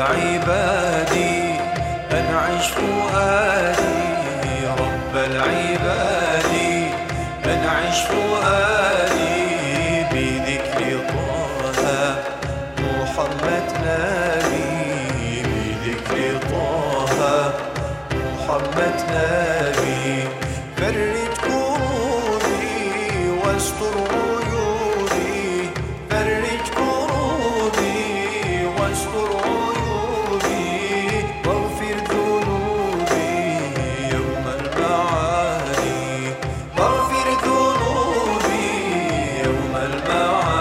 العباد. المعاد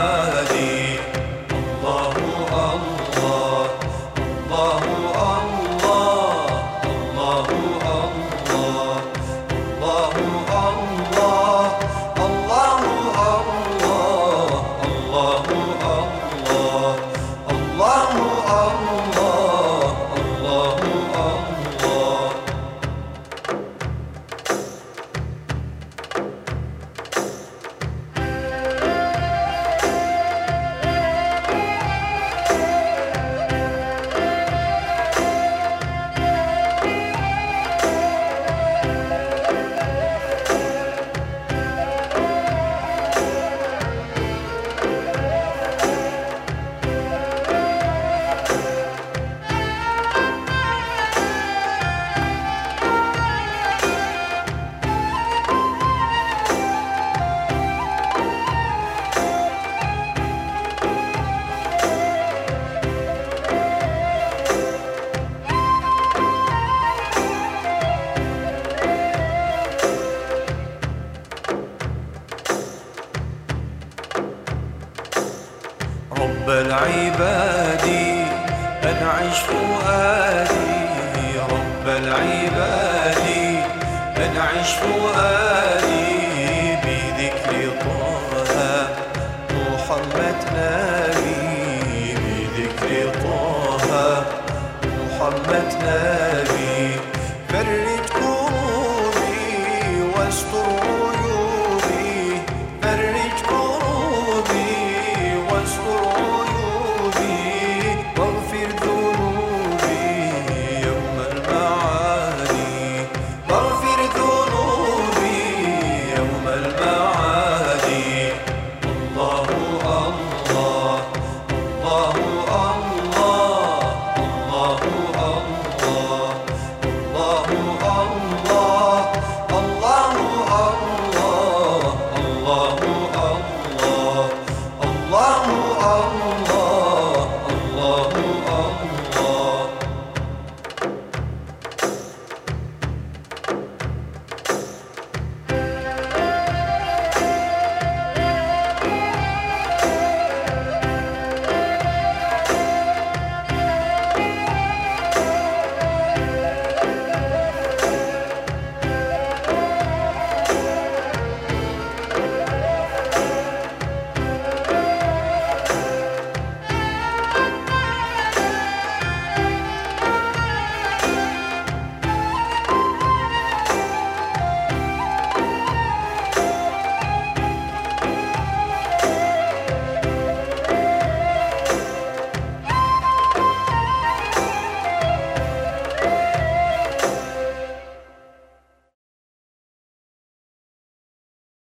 بل عبادي أنعش فؤادي. رب العباد أنعش فؤادي بذكر طه. محمد نبي بذكر طه. محمد نبي فرد كروبي واستر